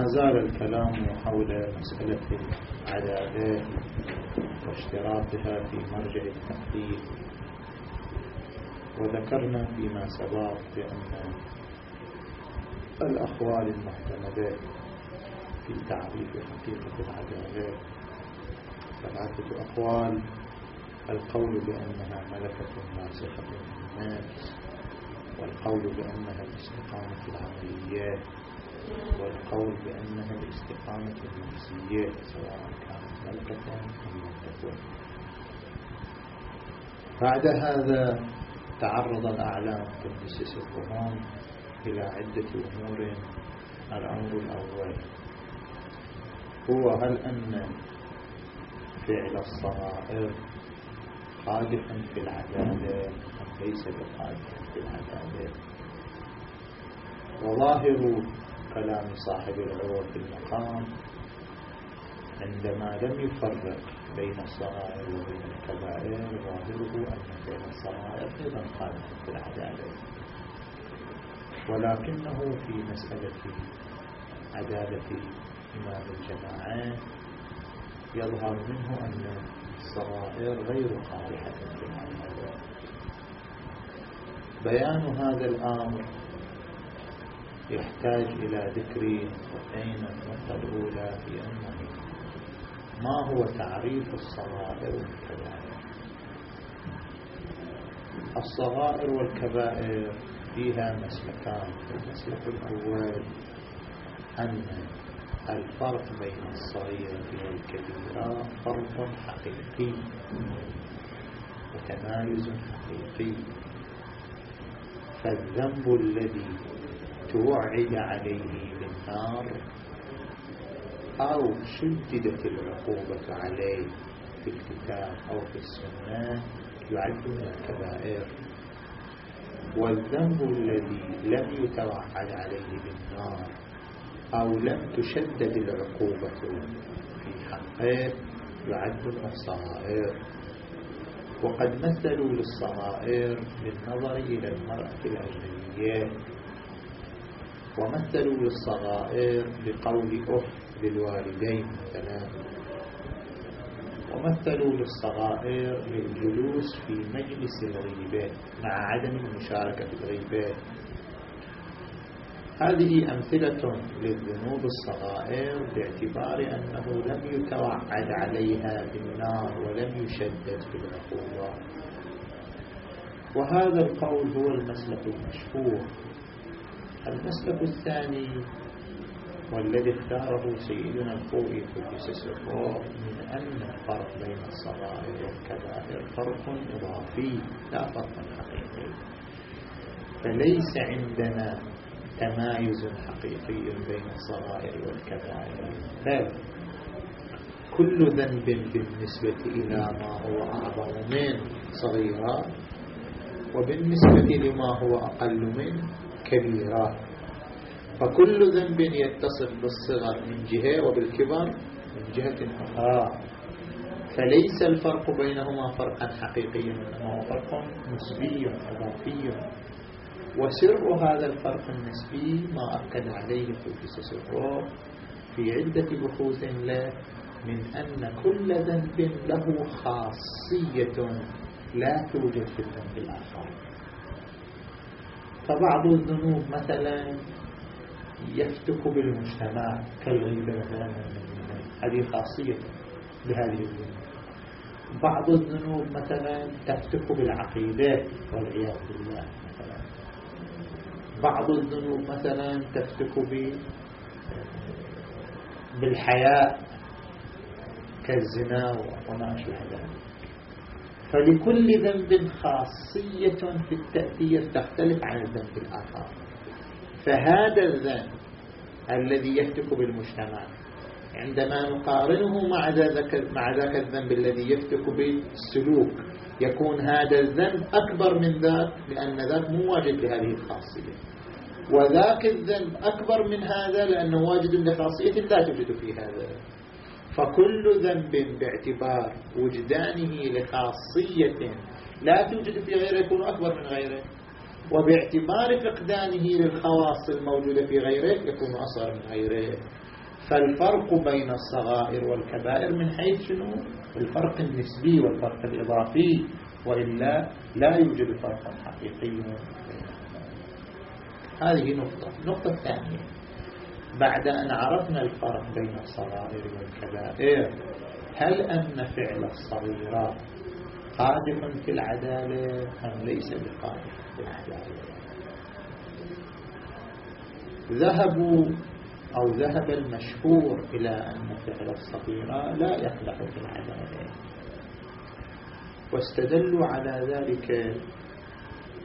زال الكلام حول مسألة العدالة واشتراطها في مرجع التحديد وذكرنا فيما سبق بأن الأقوال المعتمدة في تعريف حقيقة العدالة ثلاثة أقوال. القول بأنها ملكة ناسخة للناس والقول بأنها الاستقامة العملية. والقول بأنها الاستقامة النفسية سواء كانت ملكة أم لم بعد هذا تعرض الأعلام قدس الرهان إلى عدة أمور الأمر الأول. هو هل أن فعل الصغائر قادح في العدالة أم ليس بقادح في العدالة؟ وظاهر كلام صاحب العروة في المقام. عندما لم يفرق بين الصغائر وبين الكبائر ظاهره أن فعل الصغائر أيضا قادح في العدالة. ولكنه في مسألة عدالة إمام الجماعة يظهر منه أن الصغائر غير قادحة في العدالة بيان هذا الأمر يحتاج إلى ذكر نقطتين النقطة الأولى في أنه ما هو تعريف الصغائر والكبائر؟ الصغائر والكبائر فيها مسلكان المسلك الأول أن الفرق بين الصغيرة والكبيرة فرق حقيقي وتمايز حقيقي. فالذنب الذي توعد عليه بالنار أو شددت العقوبة عليه في الكتاب أو في السنة يعد من الكبائر. والذنب الذي لم يتوعد عليه بالنار أو لم تشدد العقوبة في حقه يعد من الصغائر. وقد مثلوا للصغائر بالنظر إلى المرأة الأجنبية ومثلوا للصغائر بقول أف للوالدين مثلا ومثلوا للصغائر للجلوس في مجلس الغيبة مع عدم المشاركة في الغيبة هذه أمثلة للذنوب الصغائر باعتبار أنه لم يتوعد عليها بالنار ولم يشدد في العقوبة. وهذا القول هو المسلك المشهور. المسلك الثاني. والذي اختاره سيدنا الخوي قدس سره من أن الفرق بين الصغائر والكبائر فرق إضافي لا فرق حقيقي. فليس عندنا تمايز حقيقي بين الصغائر والكبائر. بل كل ذنب بالنسبة إلى ما هو أعظم من صغيرة وبالنسبة لما هو أقل من كبيرة فكل ذنب يتصف بالصغر من جهة وبالكبر من جهة أخرى. فليس الفرق بينهما فرقا حقيقيا إنما هو فرق نسبي إضافي وسر هذا الفرق النسبي ما أكد عليه قدس سره في عدة بحوث له من أن كل ذنب له خاصية لا توجد في الذنب الآخر. فبعض الذنوب مثلا يفتك بالمجتمع كالغيبة مثلا هذه خاصية بهذه الذنوب بعض الذنوب مثلا تفتك بالعقيدة والعياذ بالله مثلا. بعض الذنوب مثلا تفتك بالحياء كالزنا وما أشبه ذلك. فلكل ذنب خاصية في التأثير تختلف عن الذنب الآخر. فهذا الذنب الذي يفتك بالمجتمع عندما نقارنه مع ذاك مع ذاك الذنب الذي يفتك بالسلوك يكون هذا الذنب أكبر من ذاك لأن ذاك مو واجد بهذه الخاصية. وذاك الذنب أكبر من هذا لأنه واجد لخاصية لا توجد في هذا. فكل ذنب باعتبار وجدانه لخاصية لا توجد في غيره يكون أكبر من غيره. وباعتبار فقدانه للخواص الموجودة في غيره يكون أصغر من غيره. فالفرق بين الصغائر والكبائر من حيث شنو؟ الفرق النسبي والفرق الإضافي. وإلا لا يوجد فرق حقيقي. هذه نقطة. النقطة الثانية بعد أن عرفنا الفرق بين الصغائر والكبائر هل أن فعل الصغيرات قادح في العدالة أم ليس بقادح في العدالة؟ ذهبوا أو ذهب المشهور إلى أن فعل الصغيرة لا يقدح في العدالة. واستدلوا على ذلك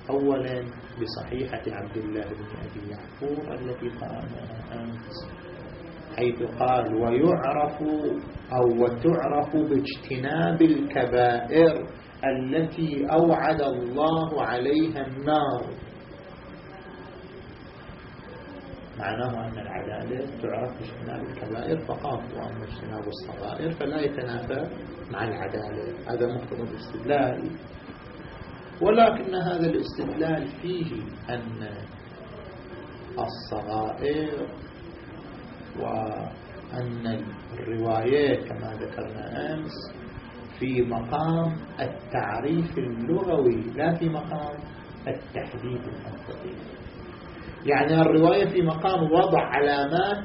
أولا بصحيحة عبد الله بن أبي يعقوب التي قرأناها أمس حيث قال ويعرف أو وتعرف باجتناب الكبائر التي أوعد الله عليها النار. معناه أن العدالة تعرف باجتناب الكبائر فقط وأما اجتناب الصغائر فلا يتنافى مع العدالة. هذا مقتضى الاستدلال. ولكن هذا الاستدلال فيه أن الصغائر وأن الروايات كما ذكرنا أمس في مقام التعريف اللغوي لا في مقام التحديد المنطقي. يعني الرواية في مقام وضع علامات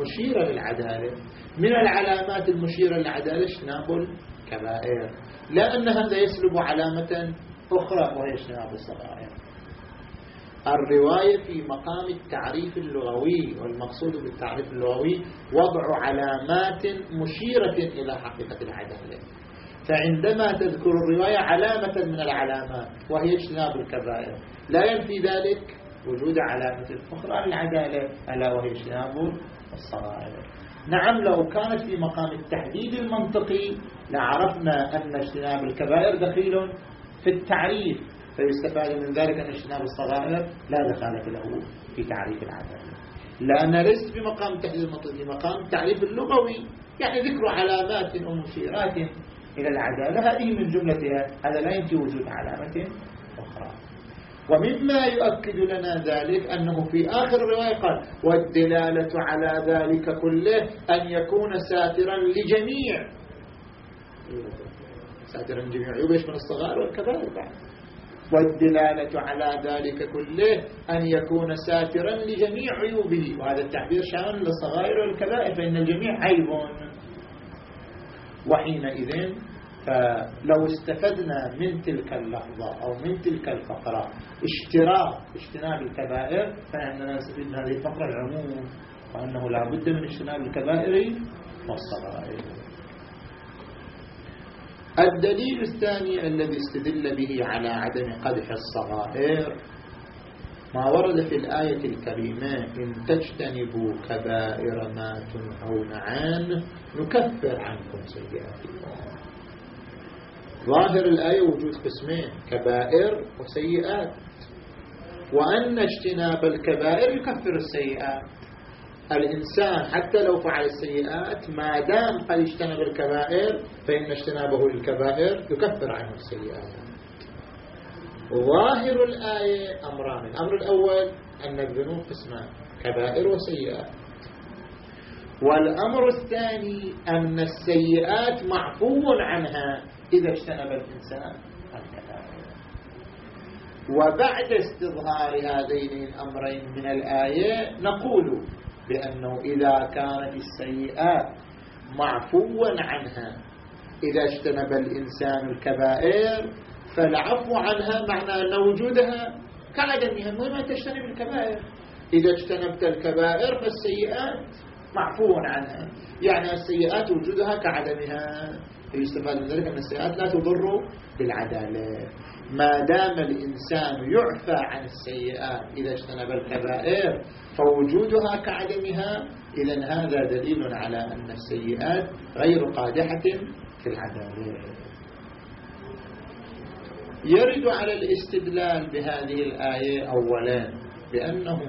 مشيرة للعدالة. من العلامات المشيرة للعدالة اجتناب الكبائر لا أن هذا يسلب علامة أخرى وهي اجتناب الصغائر. الرواية في مقام التعريف اللغوي والمقصود بالتعريف اللغوي وضع علامات مشيرة إلى حقيقة العدالة فعندما تذكر الرواية علامة من العلامات وهي اجتناب الكبائر لا ينفي ذلك وجود علامة أخرى للعدالة ألا وهي اجتناب الصغائر. نعم لو كانت في مقام التحديد المنطقي لعرفنا أن اجتناب الكبائر دخيل في التعريف فيستفاد من ذلك أن اجتناب الصغائر لا دخالة له في تعريف العدالة لأن ليس في مقام التحديد المنطقي في مقام التعريف اللغوي يعني ذكر علامات ومشيرات إلى العدالة. هذه من جملتها هذا لا ينفي وجود علامة أخرى. ومما يؤكد لنا ذلك أنه في آخر الرواية قال والدلالة على ذلك كله أن يكون ساترا لجميع. ساترا لجميع. عيوب من الصغار والكبائر والدلالة على ذلك كله أن يكون ساترا لجميع عيوبه. وهذا التعبير شامل للصغائر والكبائر فإن الجميع عيب. وحينئذ فلو استفدنا من تلك اللحظة أو من تلك الفقرة اشتراك اجتناب الكبائر فإننا نستفيد من هذه الفقرة العموم وأنه لا بد من اجتناب الكبائر والصغائر. الدليل الثاني الذي استدل به على عدم قدح الصغائر ما ورد في الآية الكريمة إن تجتنبوا كبائر ما تنهون عنه نكفر عنكم سيئاتكم. ظاهر الآية وجود قسمين كبائر وسيئات. وأن اجتناب الكبائر يكفر السيئات. الإنسان حتى لو فعل السيئات ما دام قد اجتنب الكبائر فإن اجتنابه للكبائر يكفر عنه السيئات. ظاهر الآية أمران. الأمر الأول أن الذنوب قسمان كبائر وسيئات. والأمر الثاني أن السيئات معفو عنها. إذا اجتنب الإنسان الكبائر وبعد استظهار هذين الأمرين من الآية نقول بأنه إذا كانت السيئات معفوا عنها إذا اجتنب الإنسان الكبائر فالعفو عنها معنى أن وجودها كعدمها المهم أن تجتنب الكبائر. إذا اجتنبت الكبائر فالسيئات معفو عنها. يعني السيئات وجودها كعدمها. يستفاد من ذلك أن السيئات لا تضر بالعدالة. ما دام الإنسان يعفى عن السيئات إذا اجتنب الكبائر فوجودها كعدمها إذا هذا دليل على أن السيئات غير قادحة في العدالة. يرد على الاستدلال بهذه الآية أولا بأنه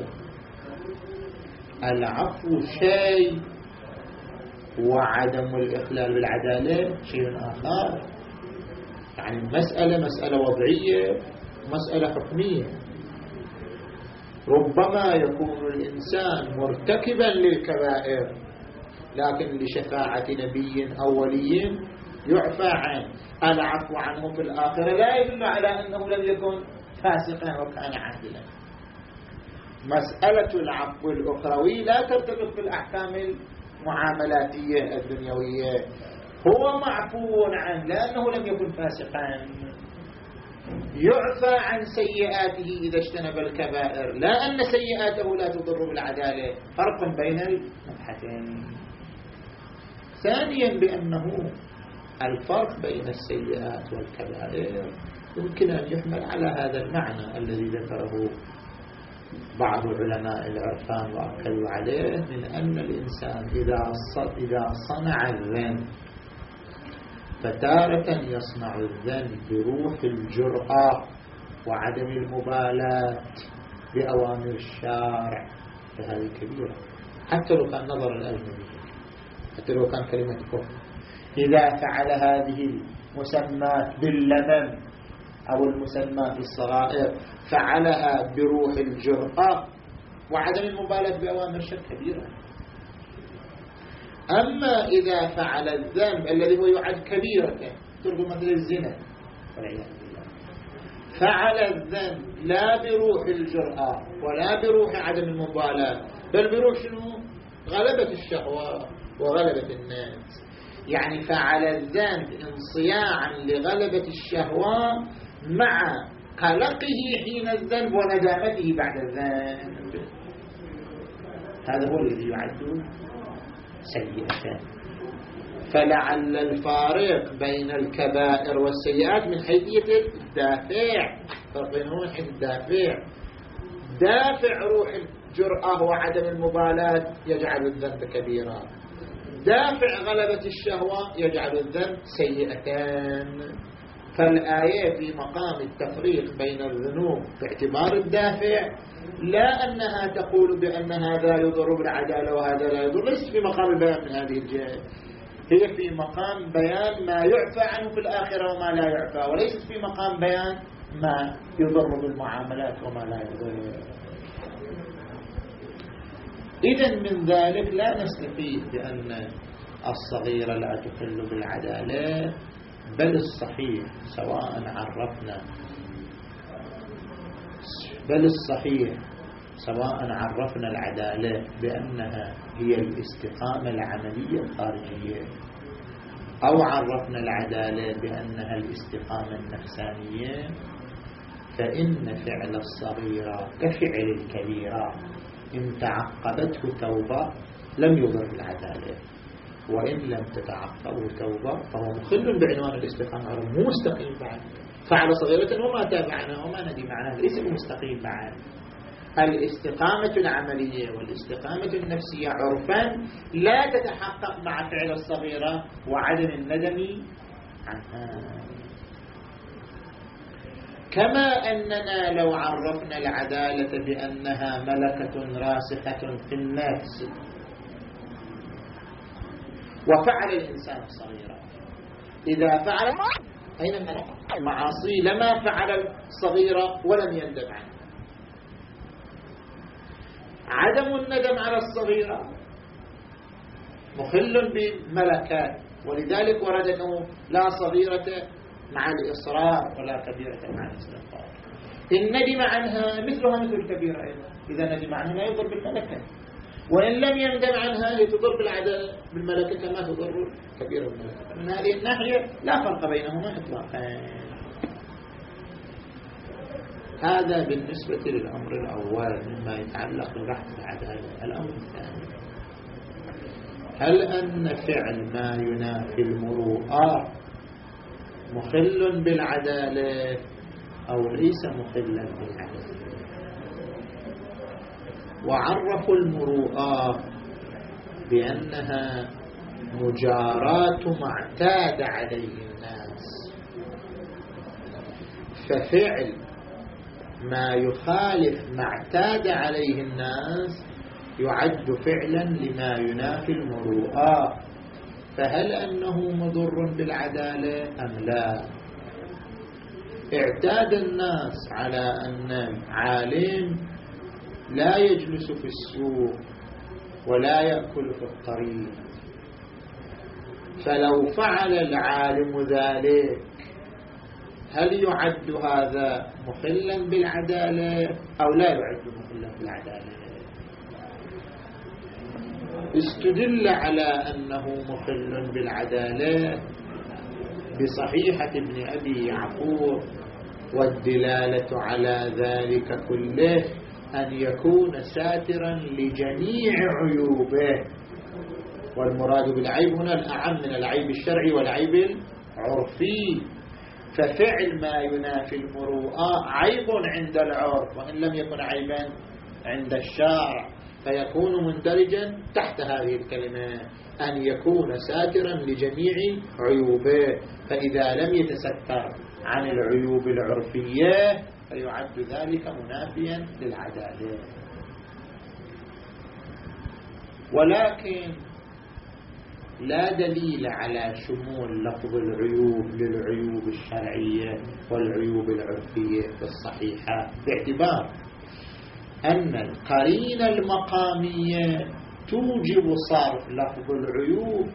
العفو شيء وعدم الإخلال بالعدالة شيء آخر. يعني مسألة مسألة وضعية مسألة حكمية. ربما يكون الإنسان مرتكبا للكبائر لكن لشفاعة نبي أو ولي يعفى عنه. العفو عنه في الآخرة لا يدل على أنه لم يكن فاسقا وكان عادلا. مسألة العفو الأخروي لا ترتبط بالأحكام المعاملاتية الدنيوية. هو معفو عنه لأنه لم يكن فاسقا. يعفى عن سيئاته إذا اجتنب الكبائر. لا أن سيئاته لا تضر بالعدالة. فرق بين المبحثين. ثانيا بأنه الفرق بين السيئات والكبائر. يمكن أن يحمل على هذا المعنى الذي ذكره. بعض علماء العرفان وأكلوا عليه من أن الإنسان إذا إذا صنع الذنب فتارة يصنع الذنب بروح الجرأة وعدم المبالاة بأوامر الشارع فهذه كبيرة. حتى لو كان نظر الأجنبي حتى لو كان كلمة كفر. إذا فعل هذه المسمات باللمم أو المسمات الصغائر فعلها بروح الجرأة. وعدم المبالاة بأوامر شر كبيرة. أما إذا فعل الذنب الذي هو يعد كبيرة تربو مثل الزنا. فعل الذنب لا بروح الجرأة ولا بروح عدم المبالاة بل بروح شنو؟ غلبة الشهوة وغلبة الناس. يعني فعل الذنب انصياعا لغلبة الشهوة مع قلقه حين الذنب وندامته بعد الذنب. هذا هو الذي يعد سيئة. فلعل الفارق بين الكبائر والسيئات من حيثية الدافع. فرق من حيث الدافع. دافع روح الجرأة وعدم المبالاة يجعل الذنب كبيرا. دافع غلبة الشهوة يجعل الذنب سيئتان فالآية في مقام التفريق بين الذنوب باعتبار الدافع لا أنها تقول بأن هذا يضر بالعدالة وهذا لا يضر ليست في مقام البيان من هذه الجهة. هي في مقام بيان ما يعفى عنه في الآخرة وما لا يعفى وليست في مقام بيان ما يضر بالمعاملات وما لا يضر. إذا من ذلك لا نستفيد بأن الصغيرة لا تخل بالعدالة. بل الصحيح سواء عرفنا. بل الصحيح سواء عرفنا العدالة بأنها هي الاستقامة العملية الخارجية أو عرفنا العدالة بأنها الاستقامة النفسانية فإن فعل الصغيرة كفعل الكبيرة إن تعقبته توبة لم يضر العدالة. وإن لم تتعقبه توبة فهو مخل بعنوان الاستقامة مو مستقيم بعد. فعل صغيرة وما تابعنا وما ندي معناه ليس مستقيم بعد. الاستقامة العملية والاستقامة النفسية عرفا لا تتحقق مع فعل الصغيرة وعدم الندم عنها. كما أننا لو عرفنا العدالة بأنها ملكة راسخة في النفس وفعل الإنسان الصغيرة إذا فعل أين المعاصي لما فعل الصغيرة ولم يندم عنه. عدم الندم على الصغيرة مخل بملكات ولذلك ورد أنه لا صغيرة مع الإصرار ولا كبيرة مع الاستغفار. إن ندم عنها مثلها مثل الكبيرة أيضا. إذا ندم عنها لا يضر بالملكة. وإن لم يندم عنها لتضر بالعدل بالملكة كما تضر الكبيرة بالملكة من هذه الناحية لا فرق بينهما إطلاقا. هذا بالنسبة للأمر الأول مما يتعلق ببحث العدالة الأمر الثاني. هل أن فعل ما ينافي المروءة مخل بالعدالة أو ليس مخلا بالعدالة؟ وعرفوا المروءة بأنها مجارات ما اعتاد عليه الناس. ففعل ما يخالف ما اعتاد عليه الناس يعد فعلا لما ينافي المروءة. فهل أنه مضر بالعدالة أم لا؟ اعتاد الناس على أن عالم لا يجلس في السوق ولا يأكل في الطريق. فلو فعل العالم ذلك هل يعد هذا مخلا بالعدالة أو لا يعد مخلا بالعدالة؟ استدل على أنه مخل بالعدالة بصحيحة ابن أبي يعقوب والدلالة على ذلك كله أن يكون ساترا لجميع عيوبه. والمراد بالعيب هنا الأعم من العيب الشرعي والعيب العرفي. ففعل ما ينافي المروءة عيب عند العرف وإن لم يكن عيبا عند الشارع فيكون مندرجا تحت هذه الكلمة. أن يكون ساترا لجميع عيوبه. فإذا لم يتستر عن العيوب العرفية فيعد ذلك منافيا للعدالة. ولكن لا دليل على شمول لفظ العيوب للعيوب الشرعية والعيوب العرفية الصحيحة. باعتبار أن القرينة المقامية توجب صرف لفظ العيوب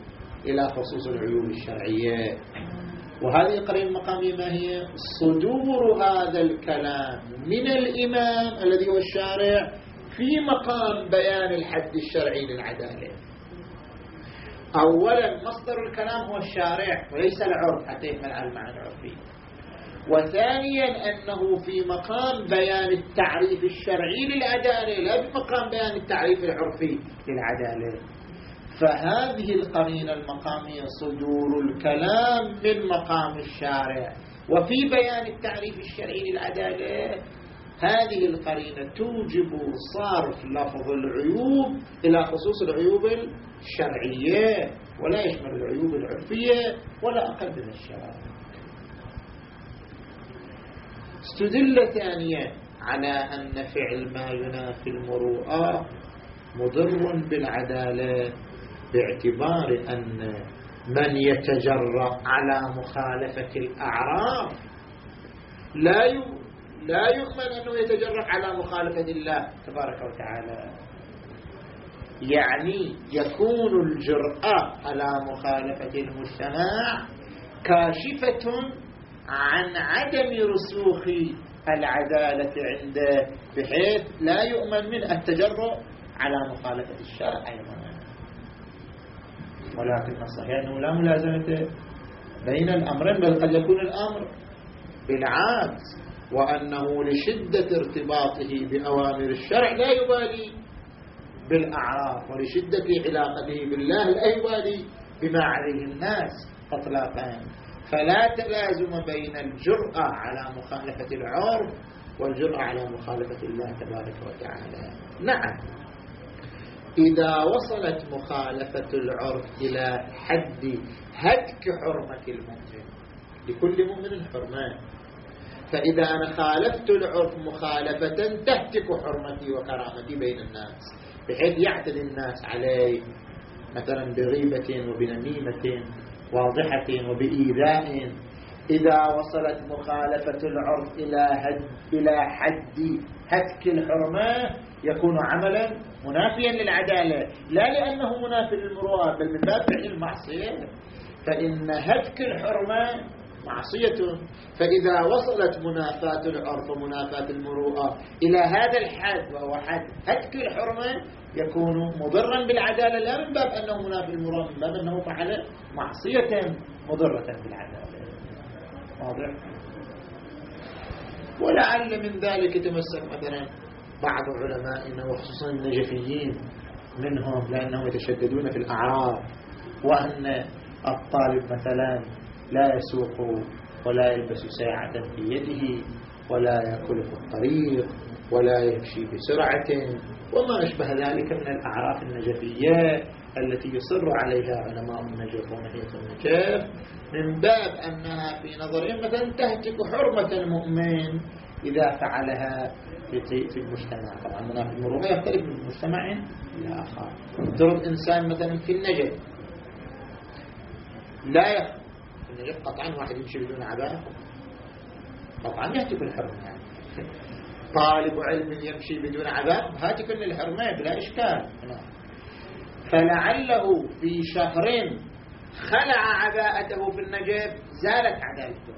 إلى خصوص العيوب الشرعية. وهذه القرينة المقامية ما هي؟ صدور هذا الكلام من الإمام الذي هو الشارع في مقام بيان الحد الشرعي للعدالة. أولا مصدر الكلام هو الشارع وليس العرف حتى يكمل على المعنى العرفي. وثانيا أنه في مقام بيان التعريف الشرعي للعدالة لا بمقام بيان التعريف العرفي للعدالة. فهذه القرينة المقامية صدور الكلام من مقام الشارع. وفي بيان التعريف الشرعي للعدالة هذه القرينة توجب صرف لفظ العيوب إلى خصوص العيوب الشرعية ولا يشمل العيوب العرفية ولا أقل من الشرع. استدل ثانيا على أن فعل ما ينافي المروءة مضر بالعدالة. باعتبار أن من يتجرأ على مخالفة الأعراف لا لا يؤمن أنه يتجرأ على مخالفة الله تبارك وتعالى. يعني يكون الجرأة على مخالفة المجتمع كاشفة عن عدم رسوخ العدالة عنده بحيث لا يؤمن من التجرؤ على مخالفة الشرع. أيضا ولكن الصحيح أنه لا ملازمة بين الأمرين بل قد يكون الأمر بالعكس وأنه لشدة ارتباطه بأوامر الشرع لا يبالي بالأعراف ولشدة علاقته بالله لا يبالي بما عليه الناس اطلاقا. فلا تلازم بين الجرأة على مخالفة العرف والجرأة على مخالفة الله تبارك وتعالى. نعم. إذا وصلت مخالفة العرف إلى حد هتك حرمة المؤمن لكل مؤمن حرمان فإذا أنا خالفت العرف مخالفة تهتك حرمتي وكرامتي بين الناس بحيث يعتدي الناس علي مثلا بغيبة وبنميمة واضحة وبإيذاء. إذا وصلت مخالفة العرف إلى إلى حد هتك الحرمة يكون عملا منافيا للعدالة. لا لأنه منافي للمروءة بل من باب فعل المعصية فإن هتك الحرمة معصية. فإذا وصلت منافاة العرف ومنافاة المروءة إلى هذا الحد وهو حد هتك الحرمة يكون مضرا بالعدالة. لا من باب أنه منافي المروءة من باب أنه فعل معصية مضرة بالعدالة. واضح؟ ولعل من ذلك يتمسك مثلا بعض علمائنا وخصوصا النجفيين منهم لأنهم يتشددون في الأعراف وأن الطالب مثلا لا يسوق ولا يلبس ساعة في يده ولا يأكل في الطريق ولا يمشي بسرعة. وما أشبه ذلك من الأعراف النجفية التي يصر عليها علماء النجف ونهية النجف من باب أنها في نظرهم مثلا تهتك حرمة المؤمن إذا فعلها في المجتمع. طبعا منافق المروءة يختلف من مجتمع إلى آخر. ترد إنسان مثلا في النجف. لا يخ في النجف قطعا واحد يمشي بدون عباءة. قطعا يهتك الحرمة يعني. طالب علم يمشي بدون عذاب هاتي كل الحرمة بلا إشكال. فلعله في شهر خلع عباءته في النجف زالت عدالته.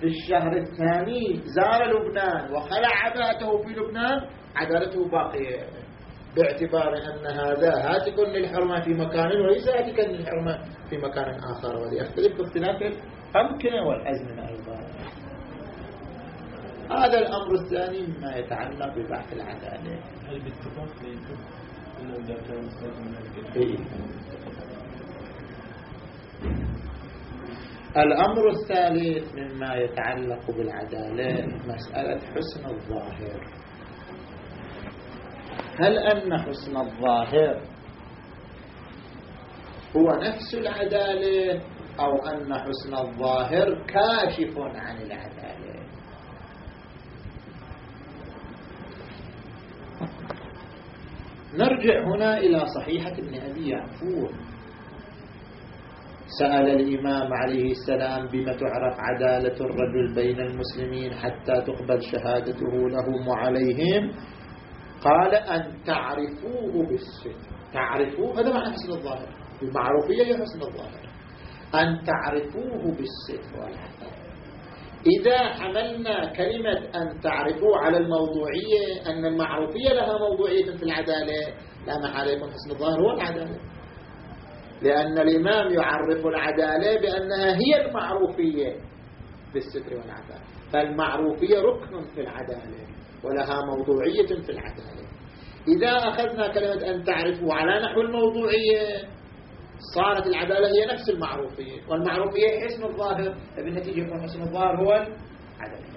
في الشهر الثاني زار لبنان وخلع عباءته في لبنان. عدالته باقية. باعتبار أن هذا هاتك للحرمة في مكان وليس هاتك للحرمة في مكان آخر. وليختلف باختلاف الأمكنة والأزمنة أيضا. هذا الأمر الثاني مما يتعلق ببحث العدالة. هل باتفاق إنه إذا كان الأمر الثالث مما يتعلق بالعدالة مسألة حسن الظاهر. هل أن حسن الظاهر هو نفس العدالة أو أن حسن الظاهر كاشف عن العدالة؟ نرجع هنا إلى صحيحة ابن أبي يعفور. سأل الإمام عليه السلام بما تعرف عدالة الرجل بين المسلمين حتى تقبل شهادته لهم وعليهم؟ قال أن تعرفوه بالستر تعرفوه هذا معنى حسن الظاهر. المعروفية هي حسن الظاهر. أن تعرفوه بالستر والعدالة إذا حملنا كلمة أن تعرفوه على الموضوعية أن المعروفية لها موضوعية في العدالة لا محالة يكون حسن الظاهر هو العدالة. لأن الإمام يعرف العدالة بأنها هي المعروفية بالستر والعدالة. فالمعروفية ركن في العدالة ولها موضوعية في العدالة. إذا أخذنا كلمة أن تعرفوا على نحو الموضوعية صارت العدالة هي نفس المعروفية. والمعروفية حسن الظاهر فبالنتيجة يكون حسن الظاهر هو العدالة.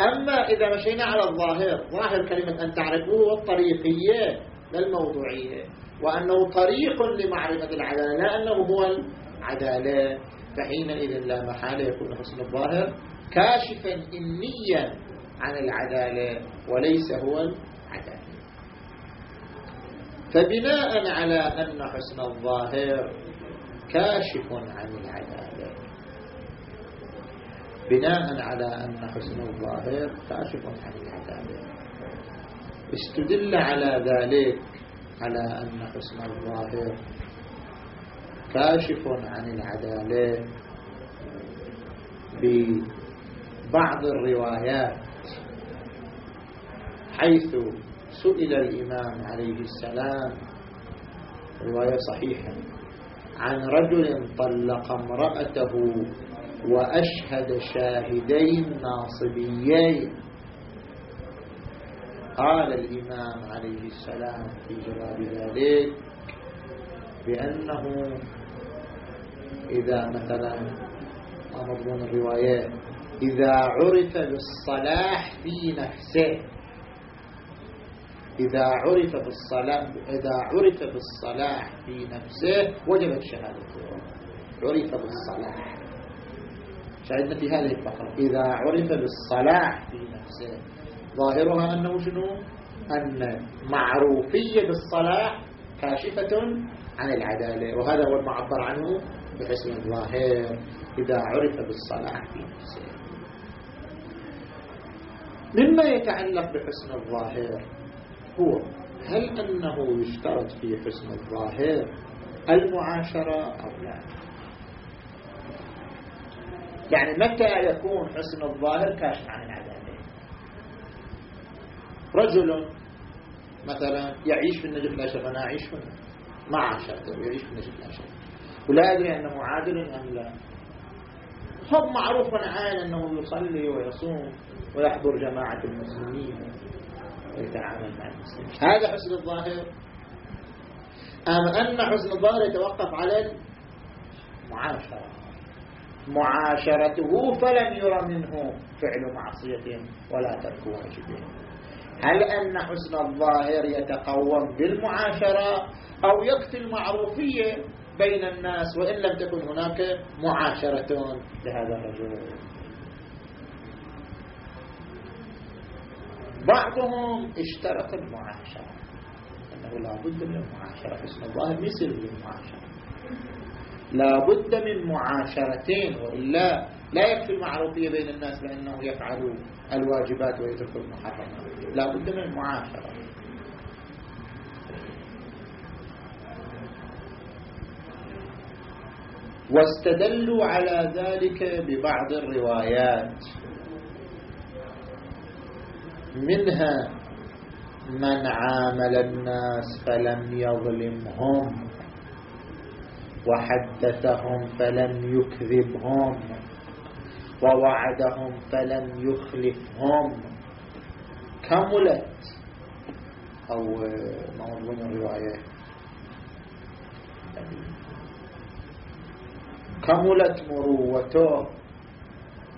أما إذا مشينا على الظاهر ظاهر كلمة أن تعرفوه هو الطريقية للموضوعية وأنه طريق لمعرفة العدالة لا أنه هو العدالة. فحينئذ لا محالة يكون حسن الظاهر. كاشفا إنيا عن العدالة وليس هو العدالة. فبناء على أن حسن الظاهر كاشف عن العدالة. بناء على أن حسن الظاهر كاشف عن العدالة. استدل على ذلك على أن حسن الظاهر كاشف عن العدالة ببعض الروايات حيث سئل الإمام عليه السلام رواية صحيحة عن رجل طلق امرأته وأشهد شاهدين ناصبيين. قال الإمام عليه السلام في جواب ذلك بأنه إذا مثلا مضمون الروايات إذا عرف بالصلاح في نفسه إذا عرف بالصلاح إذا عرف بالصلاح في نفسه وجبت شهادته. عرف بالصلاح. شاهدنا في هذه الفقرة. إذا عرف بالصلاح في نفسه. ظاهرها أنه شنو؟ أن معروفية بالصلاح كاشفة عن العدالة وهذا هو المعبر عنه بحسن الظاهر إذا عرف بالصلاح في نفسه. مما يتعلق بحسن الظاهر هو هل أنه يشترط في حسن الظاهر المعاشرة أو لا؟ يعني متى يكون حسن الظاهر كاشف عن العدالة؟ رجل مثلا يعيش في النجف الأشرف أنا أعيش في معاشرته يعيش في النجف الأشرف ولا أدري أنه عادل أم لا. هو معروف عين أنه يصلي ويصوم ويحضر جماعة المسلمين ويتعامل مع المسلمين. هذا حسن الظاهر. أم أن حسن الظاهر يتوقف على المعاشرة. معاشرته فلم يرى منه فعل معصية ولا ترك واجب هل أن حسن الظاهر يتقوم بالمعاشرة أو يكفي المعروفية بين الناس وإن لم تكن هناك معاشرة لهذا الرجل؟ بعضهم اشترط المعاشرة أنه لا بد من المعاشرة. حسن الظاهر مثل لا بد من معاشرتين وإلا لا يكفي المعروفية بين الناس بأنه يفعل الواجبات ويترك المحرمات. لا بد من المعاشرة. واستدلوا على ذلك ببعض الروايات. منها من عامل الناس فلم يظلمهم وحدثهم فلم يكذبهم ووعدهم فلم يخلفهم. كملت أو موضوع الرواية كملت مروته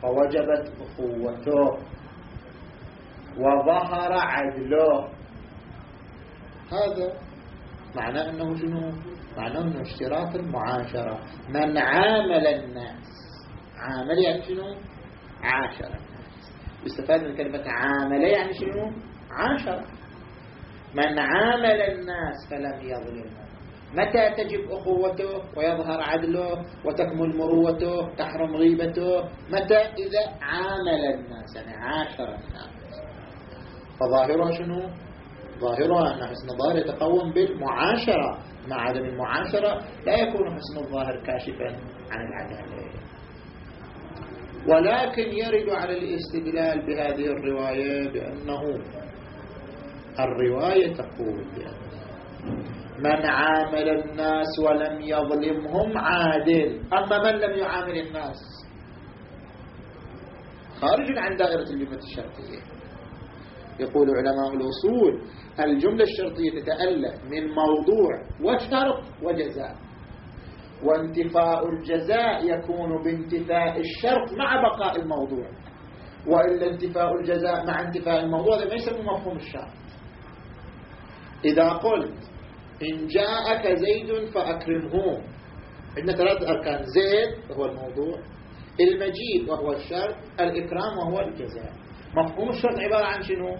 ووجبت أخوته وظهر عدله. هذا معناه أنه شنو؟ معناه أنه اشتراط المعاشرة. من عامل الناس عامل يعني شنو؟ عاشر الناس يستفاد من كلمة عامل. يعني شنو؟ عاشر من عامل الناس فلم يظلمهم متى تجب أخوته ويظهر عدله وتكمل مروته تحرم غيبته؟ متى؟ إذا عامل الناس يعني عاشر الناس. فظاهرها شنو؟ ظاهرها أن حسن الظاهر يتقوم بالمعاشرة. مع عدم المعاشرة لا يكون حسن الظاهر كاشفا عن العدالة. ولكن يرد على الاستدلال بهذه الرواية بأنه الرواية تقول بأن من عامل الناس ولم يظلمهم عادل. أما من لم يعامل الناس؟ خارج عن دائرة الجملة الشرطية يقول علماء الأصول الجملة الشرطية تتألف من موضوع وشرط وجزاء. وانتفاء الجزاء يكون بانتفاء الشرط مع بقاء الموضوع. وإلا انتفاء الجزاء مع انتفاء الموضوع هذا ما يسمى مفهوم الشرط. إذا قلت إن جاءك زيد فأكرمه. عندنا ثلاث أركان. زيد هو الموضوع المجيد وهو الشرط الإكرام وهو الجزاء. مفهوم الشرط عبارة عن شنو؟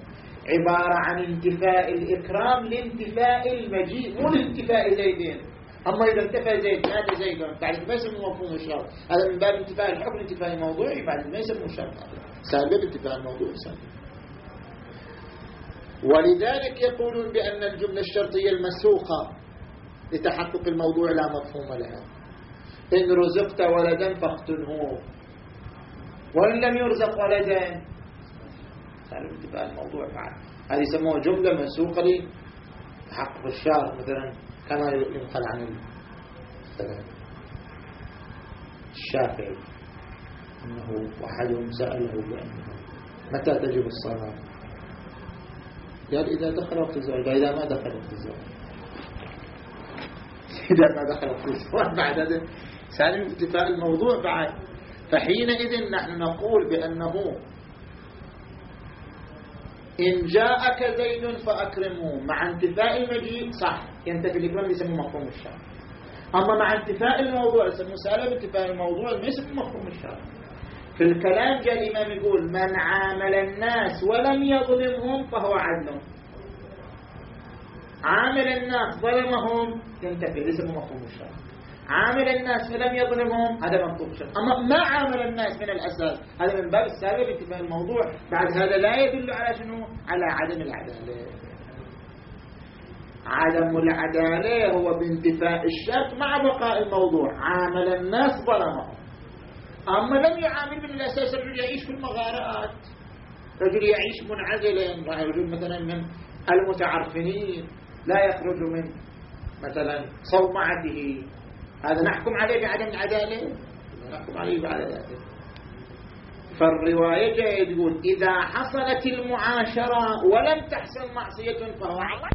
عبارة عن انتفاء الإكرام لانتفاء المجيء مو لانتفاء زيدين. أما إذا انتفى زيد مات زيد بعد ما يسمى مفهوم الشرط. هذا من باب انتفاء الحكم انتفاء الموضوعي بعد ما يسمى الشرط. سابق انتفاء الموضوع سابق. ولذلك يقولون بأن الجملة الشرطية المسوخة لتحقق الموضوع لا مفهوم لها. إن رزقت ولدا فاقتله. وإن لم يرزق ولدا صار انتباه الموضوع بعد هذه يسموها جملة منسوقة لحق الشارع مثلا كما ينقل عن الشافعي أنه أحدهم سأله بأنه متى تجب الصلاة؟ قال إذا دخل وقت الزواج قال إذا ما دخل وقت الزواج إذا ما دخل وقت الزواج بعد هذا سالم انتفاء الموضوع. بعد فحينئذ نحن نقول بأنه إن جاءك زيد فأكرمه. مع انتفاء المجيء صح. ينتفي الإكرام يسمى مفهوم الشرع. أما مع انتفاء الموضوع يسمى سالب انتفاء الموضوع ما يسمى مفهوم الشرع. في الكلام جاء الإمام يقول من عامل الناس ولم يظلمهم فهو عدل. عامل الناس ظلمهم ينتفي ليس مفهوم الشرع. عامل الناس فلم يظلمهم هذا مطلوب شرط أما ما عامل الناس من الأساس هذا من باب السابق انتفاء الموضوع. بعد هذا لا يدل على شنو؟ على عدم العدالة. عدم العدالة هو بانتفاء الشرط مع بقاء الموضوع. عامل الناس ظلمهم. أما لم يعامل من الأساس الرجل يعيش في المغارات رجل يعيش منعزلا. رجل مثلا من المتعرفنين. لا يخرج من مثلا صومعته. هذا نحكم عليه بعدم العدالة؟ نحكم عليه بعدالة فالرواية جاية تقول إذا حصلت المعاشرة ولم تحصل معصية فهو عمل.